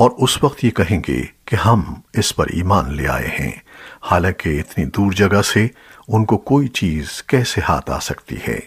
اور اس وقت یہ کہیں گے کہ ہم اس پر ایمان لے آئے ہیں۔ حالانکہ اتنی دور جگہ سے ان کو کوئی چیز کیسے ہاتھ آ سکتی ہے؟